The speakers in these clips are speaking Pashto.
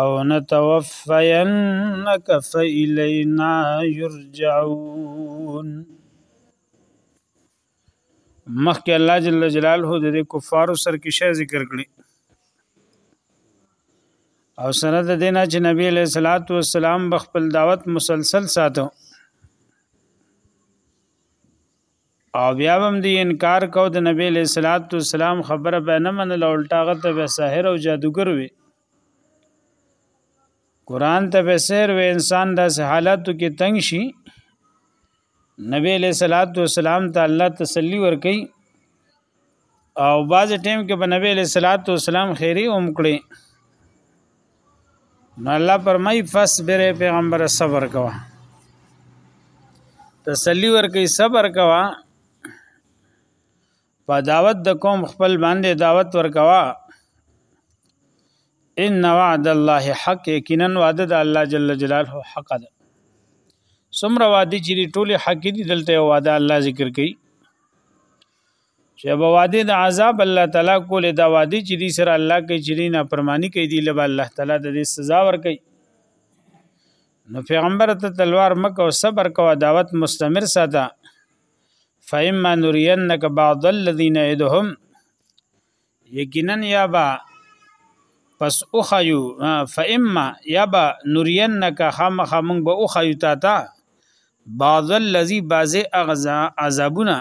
او نتوفینک فإلینا یرجعون مخکې الله جل جلاله د کفارو سرکشه ذکر کړی او سره د دینه چې نبی علیہ الصلوۃ والسلام بخپل دعوت مسلسل ساتو او بیا هم دی انکار کو د نبی له صلوات و سلام خبره به نه منله الټاغه ته به ساحر او جادوګر وي قران ته به سحر و انسان د حالاتو کې تنگ شي نبی له صلوات و سلام ته الله تسلی ورکي او باز ټیم کې په نبی له صلوات و سلام خیری هم کړی نو الله پرمای فصبر پیغمبر صبر کوا تسلی ورکې صبر کوا په دعوت د قوم خپل باندې دعوت ورکوا ان وعد الله حق یقینا وعد د الله جل جلاله حق ده سمره وعده چې ټوله حق دي دلته وعده الله ذکر کوي چې به وادي د عذاب الله تعالی کولې دا وادي چې دي سره الله کې چې نه پرمانی کوي دی لبا الله تعالی د دې سزا ور کوي نو پیغمبر ته تلوار مکه او صبر کوه دعوت مستمر ساته فإما نرينك بعض الذين يدهم یقینا یا با پس او خیو فاما یا با نورینک خامخ مونږ به او خیو تا تا بعض الذی بعض اغزا عذابنا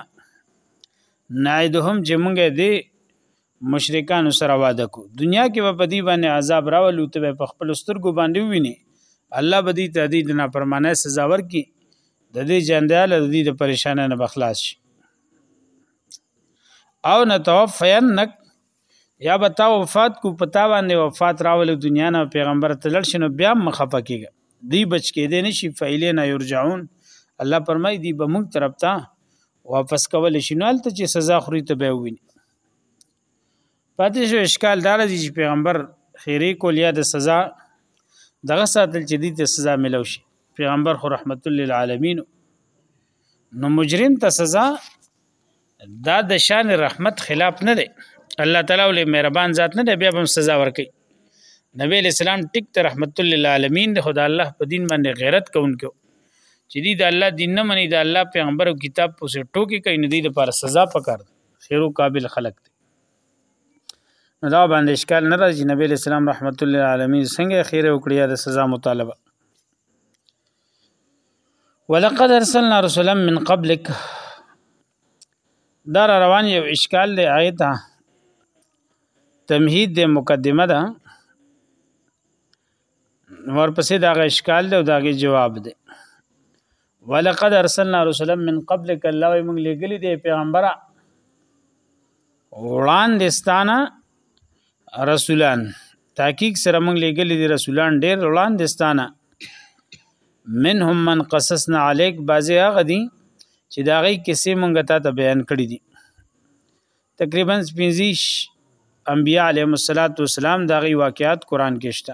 نعیدهم چې مونږ دې مشرکان سره وعده کو دنیا کې به پدی باندې عذاب راولو ته په خپل سترګو باندې ویني الله به دې ته دې نه پرمانه سزا ورکي د دې جنداله د دې د پریشانه نه بخلاص شي او نتوفینک یا به تا وفات کو پتا باندې وفات راول دنیا نه پیغمبر تلل شنو بیا مخه پکېږي دی بچ کې دې نشي فعلی نه یرجعون الله پرمای دی به موږ طرف ته واپس کول شي نو الته چې سزا خوري ته به ویني پاتې شو اشکال دار دي چې پیغمبر خیری کول یا د سزا دغه ساتل چې دي ته سزا ملو شي پیغمبر خو رحمت للعالمین نو مجرم ته سزا دا د شان رحمت خلاف نه دی الله تعالی ولې مهربان ذات نه دی بیا به سزا ورکړي نبی اسلام ټیک ته رحمت للعالمین د خدای الله په دین باندې غیرت کوونکو چې دی د الله دین نه مني د الله پیغمبر او کتاب پوسې ټوکی کوي نو دی لپاره سزا پکار خیرو قابل خلق دی نو دا باندې اشکال نه راځي نبی اسلام رحمت للعالمین څنګه خیر وکړي د سزا مطالبه ولقد ارسلنا رسلا من قبلك دا روان یو اشکال دی آیت تمهید د مقدمه ده ورپسې دا غ اشکال دی او دا غي جواب دی ولقد ارسلنا رسلا من قبلك الله موږ لګلی دی پیغمبره وړاندې ستانه رسولان تحقیق سره موږ لګلې دي رسولان ډېر وړاندې ستانه منهم من قصصنا عليك بعضی هغه دي چې دا غي کیسې مونږ ته ته بیان کړې دي تقریبا 25 انبیاء علیهم الصلات والسلام دا غي واقعات قران کې شته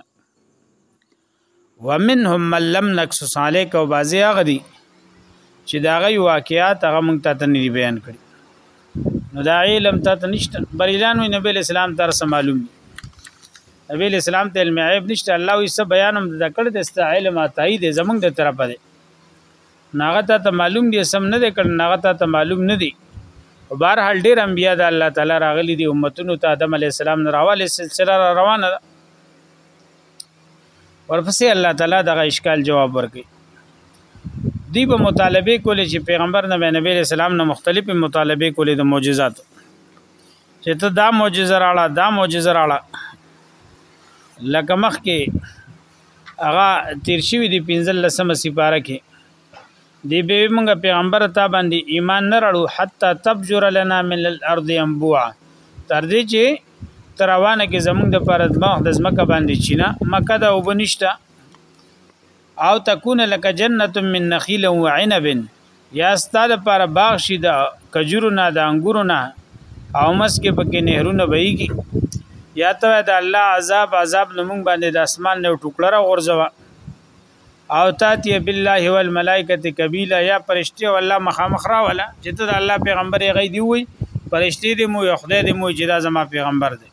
ومنهم من لم نقصص عليك او بعضی هغه دي چې دا غي واقعیات هغه مونږ ته نه بیان کړي نو دا علم ته نشته بریلان وي نبی اسلام تر سم معلوم دي نبی اسلام ته علم عیب نشته الله یې سب بیانم د کړ د است علم عطای دي زمونږ د طرفه دي ناغه ته معلوم دي سم نه دي کړ ناغه ته معلوم نه دي او بهر حال ډیر انبیا د الله تعالی راغلي دي امتونو ته آدم علی السلام راواله سلسله روانه ده ورپسې الله تعالی دغه اشکال جواب ورکړي دی به مطالبه کولې چې پیغمبر نبی نبی اسلام نه مختلفې مطالبه کولې د معجزات چې ته دا معجزه راړه دا معجزه راړه لکه مخ کې هغه تیر شوی دی 15 لسمه سپاره کې دی به موږ پیغمبر ته باندې ایمان نه راړو حتا تبجر لنا من الارض ينبوع تر دې چې تر روانه کې زمونږ د پر د زمکه باندې چینا مکه دا وبنشتا او تكون لك جنته من نخيل وعنب یا ستاده پر باغ شي د کجورو نه د انګورو نه او مسکه پکې نهرونه بهيږي یا ته د الله عذاب عذاب نمونږ باندې د اسمان نه ټوکړه غورځوه او تاتی بالله والملائکه کبیلا یا پرشتي او الله مخامخ را ولا چې ته د الله پیغمبر یې غي دی وي پرشتي دې مو یو خدای دې مو چې دا زما پیغمبر دی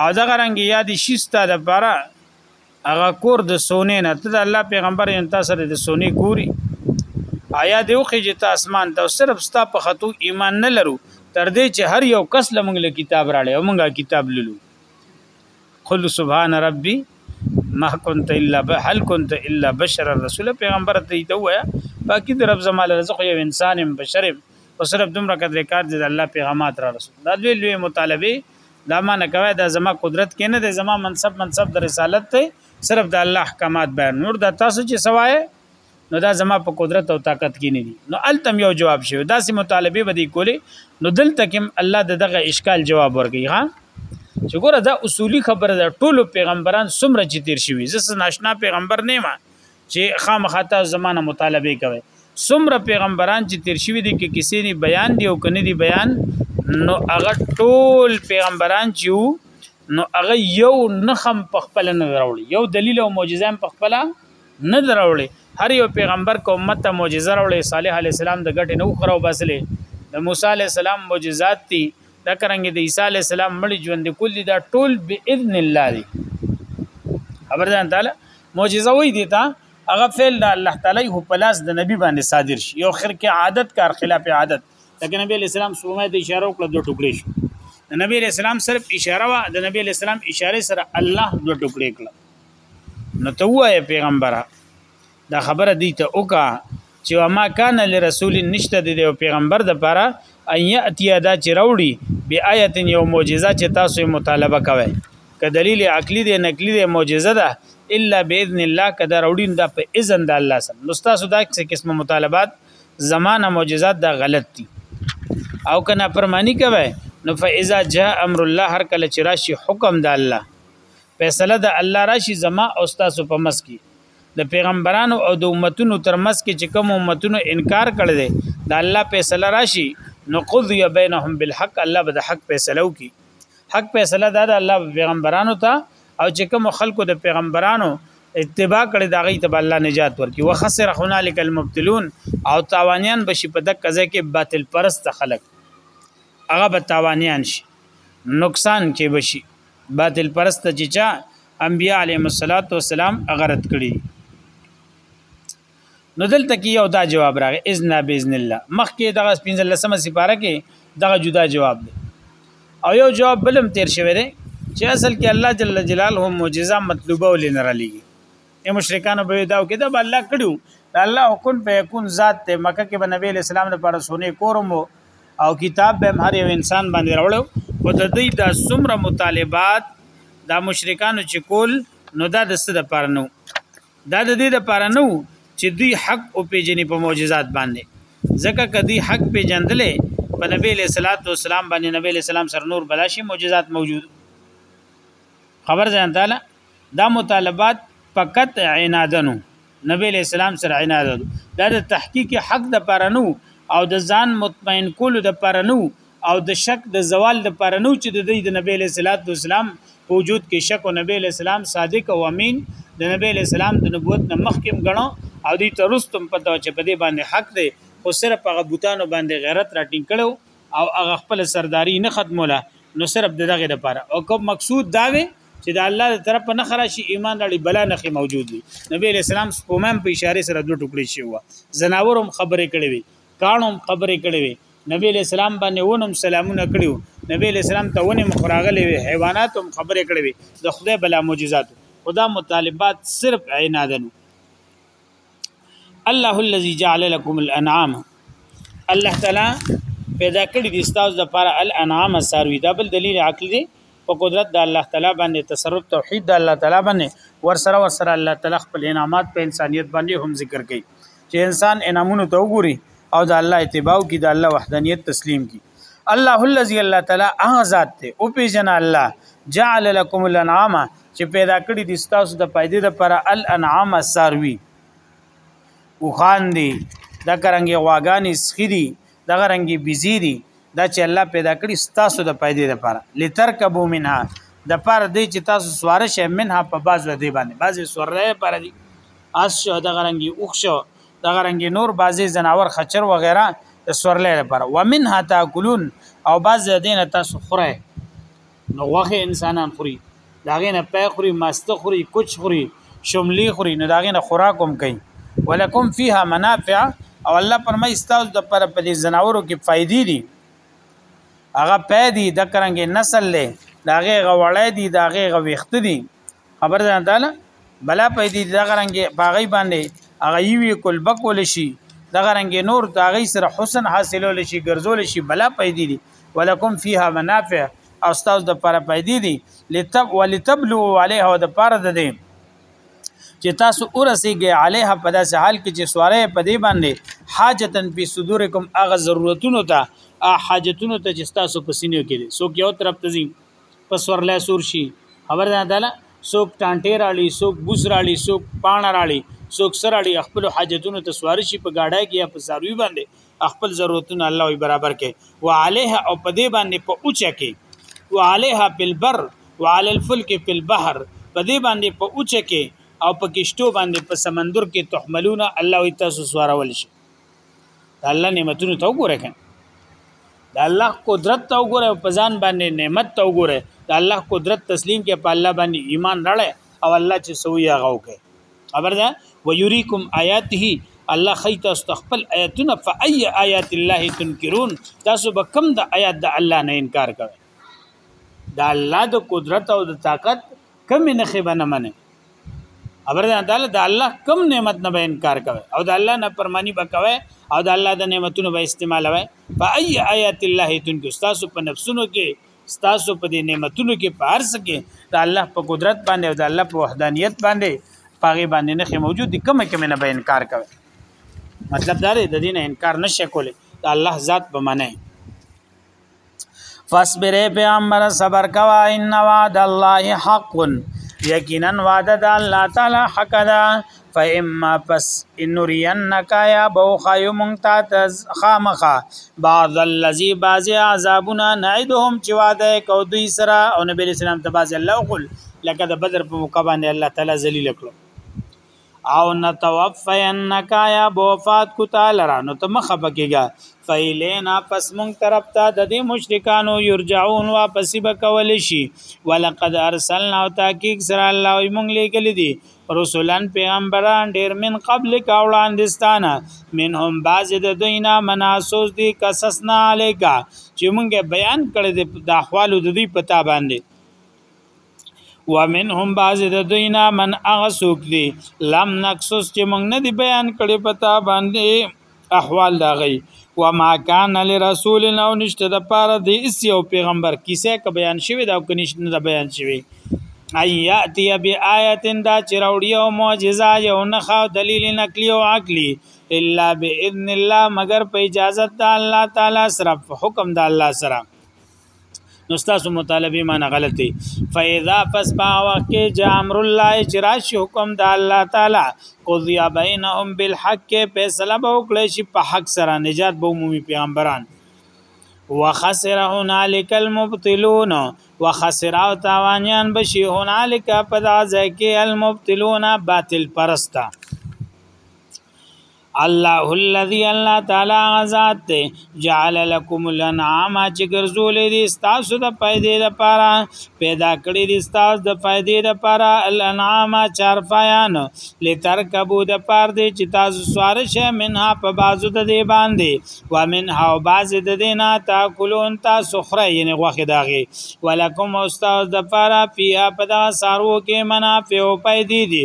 او دا غرنګ یا دي شستا د پاره هغه کور د سونې نه ته د الله پیغمبر یې تاسو د سونې کوري آیا دیو کې چې ته اسمان ته صرف ستا په خطو ایمان نه لرو تر دې چې هر یو کس لمنګ له کتاب راړي او موږ کتاب لولو قل سبحان ربي ما كنت الا هل كنت الا بشر الرسول پیغمبر ته دی وایا باقی در رب زمال رزق یو انسان بشر او صرف دومره قدر کار دي الله پیغامات را رسول دا لوی لوی مطالبه دا ما نه کوي دا زما قدرت کې نه دی زما منصب منصب د رسالت ته صرف د الله احکامات بیان نور د تاسو چې سوای نو دا زما په قدرت او طاقت کې نه دي نو التم یو جواب شوی دا سي مطالبه بدی کولی نو دلته کوم الله د دغه اشکال جواب ورکړي ها چې ګوره دا اصولی خبره ده ټولو پیغمبران څومره چې تیر شوي زس ناشنا پیغمبر نه ما چې خامخاته زمانه مطالبه کوي څومره پیغمبران چې تیر شوي دي کې کسی نه بیان دی او کني دی بیان نو هغه ټول پیغمبران چې نو هغه یو نخم په خپل نه راوړي یو دلیل او معجزه په خپل نه دراوړي هر یو پیغمبر کو امت ته معجزه راوړي صالح علی السلام د ګټه نه وکړو بسلې د موسی علی السلام معجزات دي دا کرنګ د عیسی علی السلام مړي ژوند کول دي دا ټول باذن الله دي خبر ده تعالی معجزه وې دي تا هغه فعل د الله تعالی هو پلاس د نبی باندې صادر شي یو خر کې عادت کار خلاف عادت لکه نبی اسلام سومه د اشاره وکړه دوه ټوکړې شو د نبی اسلام صرف اشاره وا د نبی اسلام اشاره سره الله دوه ټوکړې کړه نو ته وای پیغمبره دا خبره دی ته وکا چې ما کان لرسول نشته د پیغمبر د پاره ان یاتی دا چې راوړي بی آیت یو معجزه چې تاسو مطالبه کوي که دلیل عقلی دی نقلی دی معجزه ده الا باذن الله کدا راوړي دا په اذن د الله سره نو تاسو دا څه قسمه مطالبات زمانه معجزات دا غلط دي او کنا پرمانی کوي نو فاذا جاء امر الله هر کله چې راشي حکم د الله فیصله د الله راشي زما او تاسو په مس کې د پیغمبرانو او د امتونو تر مس کې چې کوم امتونو انکار کړي دي د الله فیصله راشي نو قضي بينهم بالحق الله به د حق فیصله وکي حق فیصله دا د الله پیغمبرانو ته او چې کوم خلکو د پیغمبرانو اتباع کړي دا غي ته الله نجات ورکي وخسر هنالک المبتلون او تاوانيان بشي په دک ځای کې باطل پرست خلک هغه به تاوانيان شي نقصان کې بشي باطل پرست چې چا انبیاء علیهم الصلاۃ والسلام اغرت کړي نو دلته کې یو دا جواب راغی اذن باذن الله مخکې دغه 15مه سپاره کې دغه جدا جواب دی او یو جواب بلم تیر شوی دی چې اصل کې الله جل جلاله معجزه مطلوبه ولې نه را لېږي ای مشرکان به دا کې دا به الله کړو الله حکم په کون ذات ته مکه کې به نبی اسلام لپاره سونه کورم او کتاب به هر یو انسان باندې راوړو او د دې د څومره مطالبات دا مشرکان چې کول نو دا د څه د پاره نو دا د دې د پاره نو چې دوی حق او پیجنې په معجزات باندې ځکه کدی حق پیجندلې په نبی له صلوات و سلام باندې نبی له سلام سره نور بلاشي معجزات موجود خبر ځان تعالی دا مطالبات فقط عنادنو نبی له اسلام سره عناد دا د تحقیق حق د پاره نو او د ځان مطمئن کولو د پاره نو او د شک د زوال د پاره نو چې د دې د نبی له صلوات و سلام په وجود کې شک او نبی له سلام صادق او امین د نبی له سلام د نبوت نه مخکې غنو او دې ترستم پته چې په دې باندې حق دی خو صرف هغه بوتانو باندې غیرت راټینګ کړو او هغه خپل سرداری نه ختموله نو صرف دغه د پاره او کوم مقصود دا وي چې د الله تر طرف نه خراشي ایمان لري بلا نه خي موجود دي نبی علیہ السلام سپومم په اشاره سره دوه ټوکړي شي وا زناورم خبرې کړې وي کانوم خبرې کړې وي نبی علیہ السلام باندې ونم سلامونه کړیو نبی علیہ السلام ته ونی مخراغلې وي حیوانات هم خبرې کړې وي د خدای بلا معجزات خدا مطالبات صرف عنادن الله الذي جعل لكم الانعام الله تعالی پیدا کړی دي تاسو د پر الانعام ساروی دا بل دلیل عقلی دی په قدرت د الله تعالی باندې تصرف توحید د الله تعالی باندې ور سره ور سره الله تعالی خپل انعامات په انسانیت باندې هم ذکر کوي چې انسان انعامونو ته وګوري او د الله اتباع کی د الله وحدانیت تسلیم کی الله الذي الله تعالی هغه ذات ته او پیژنه الله جعل لكم الانعام چې پیدا کړی دي تاسو د پیدې د پر الانعام ساروي او خان دي دا کرانګي غواګانی سخی دي دا رنګي بيزي دي دا چې الله پیدا کړی تاسو د پیدې د پر لترکبو منها د پر دې چې تاسو سوار شئ منها په باز ودی باندې باز سوره پر دي اس شو دا رنګي اوخ شو دغه رنګ نور بعضی زناور خچر وغیرہ د سورلې لپاره ومنها تاکلون او بعض دین تاسو خره نو غوخه انسانان خوري داغه نه پې خوري ماست خوري کوچ خوري شملي خوري نو داغه نه خوراک هم کوي ولکم فیها منافع او الله پرمای استاز د پر په دې زناورو کې فائدې دي هغه پې دي د کرنګ نسل له داغه غوړې دي داغه غوښت دي خبر ده تعالی بلا په دې دغه رنګ باغی باندې هغه یوی کول بکول شي دغه رنګ نور داغي سره حسن حاصلول شي ګرځول شي بلا په دې دي ولکم فیها منافع او تاسو د پر په دې دي لتب ولتبلو علیه او د پر د دې چې تاسو ورسیږئ علیه په داسې حال کې چې سواره په دې باندې حاجتن په صدورکم اغه ضرورتونو ته حاجتونو ته چې تاسو په سینو کې دي سو کې یو طرف ته په سورلای سور شي خبر ده تعالی څوک ټانټې راړي څوک بوس راړي څوک پاڼه راړي څوک سره راړي خپل حاجتونو ته سوار شي په گاډای کې یا په ساروي باندې خپل ضرورتونه الله وي برابر کړي وعليها او په دې باندې په اوچا کې وعليها په البر وعلى الفلك في البحر په دې باندې په اوچا کې او په کشتو باندې په سمندر کې تحملونه الله وي تاسو سوارول شي د الله نعمتونو ته وګوره کنه د الله قدرت ته وګوره په ځان باندې نعمت ته وګوره د الله قدرت تسلیم کې په الله باندې ایمان راړې او الله چې سوی هغه وکړي خبر ده ويريكم آياته الله خيت استخفل آیاتونه فأي آيات الله تنكرون تاسو به کم د آیات د الله نه انکار کوئ د الله د قدرت او د طاقت کم نخې به نه منې خبر ده تعالی د الله کم نعمت نه به انکار کوي او د الله نه پرمانی به کوي او د الله د نعمتونو به استعمالوي فای آیات الله تنکو تاسو په نفسونو کې تاسو په دې نعمتونو کې په ارس کې د الله په قدرت باندې او د الله په وحدانیت باندې پاغي باندې نه موجود دي کومه کومه نه به انکار کوي مطلب دا دی د دین انکار نشه کولی د الله ذات به منه فاصبر پیغمبر صبر کوا ان وعد الله حق یقینا وعد د الله تعالی حق ده فاما پس انورینک یا بوخ یمنتا خامخه بعض الذی بعض عذابنا نعدهم چې وعده کو دوی سره او نبی اسلام ته بعض الله قل لکه د بدر په موقع باندې الله تعالی ذلیل کړو او نتوفینک یا بوفات کو تعالی را نو ته مخه پکېګا فیلینا پس مونږ طرف ته د دې مشرکانو یرجعون واپس بکول شي ولقد ارسلنا او تحقیق سره الله مونږ لګل دي رسولان پیغمبران ډیر من قبل کا وړاندستانه منهم بعض د دوینا مناسوس دي قصصنا علیکا چې مونږه بیان کړی د احوال د دوی پتا باندې ومنهم بعض د دوینا من اغه سوک دی لم نقصص چې موږ نه دی بیان کړي پتا باندې احوال دا غي وما کان لرسول نو نشته د پاره دی اس یو پیغمبر کیسه ک بیان شوی دا ک نشته نه بیان شوی ایاتی بی آیتن دا چراوډی او معجزه یو نه خو دلیل نقلی او عقلی الا باذن الله مگر په اجازه د الله تعالی سره حکم د الله سره نو تاسو مطالبه معنی غلطه فاذا پس با وقت جاء امر الله چرش حکم د الله تعالی قضی بینهم بالحق فیصله به وکړي شي په حق سره نجات به مومي پیغمبران وخسر هنالك المبطلون وخسر او تاوانيان بشي هنالك په دغه ځای کې المبطلون باطل پرستا الله الذي الله تعالی غزاد ته جعل لكم الانعام چې ګرځولې دي تاسو د پیدې لپاره پیدا کړې دي تاسو د پیدې لپاره الانعام چارپایان لترکبو د پار دي چې تاسو سوار شئ منها په بازو د دې باندې و منها او باز د دې نه تاکلون تاسو خره یعنی غوخه داغي ولکم استاد د پاره فيها په دا سارو کې منافع او پیدې دي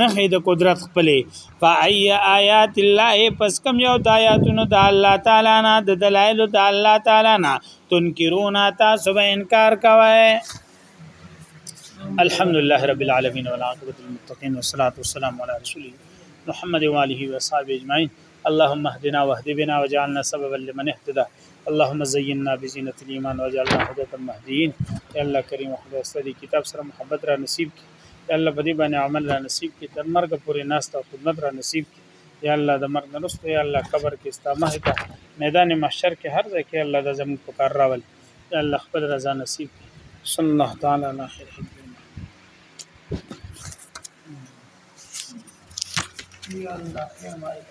نخې د قدرت خپلې فای آیات الله پس کم یو د آیاتونو د الله تعالی نه د دلایل د الله تعالی نه تنکرون تاسو به انکار کوئ الحمد لله رب العالمین والعاقبۃ للمتقین والصلاة والسلام علی رسول محمد و آله و صحبه اجمعین اللهم اهدنا واهد بنا وجعلنا سببا لمن اهتدى اللهم زيننا بزينة الايمان واجعلنا هداة المهديين يا الله كريم خدای ستاسو کتاب سره محبت را نصیب کی یا الله په دې باندې عمل را نصیب کړي تر مرګ پورې ناست او خدمت را نصیب کړي یا الله د مرګ نه رسته یا الله قبر کې استامه ته میدان محشر کې هر ځای کې الله د زموږ په کار راول یا الله خپل رضا نصیب کړي صلی الله تعالی علی خیر یا الله یا مالک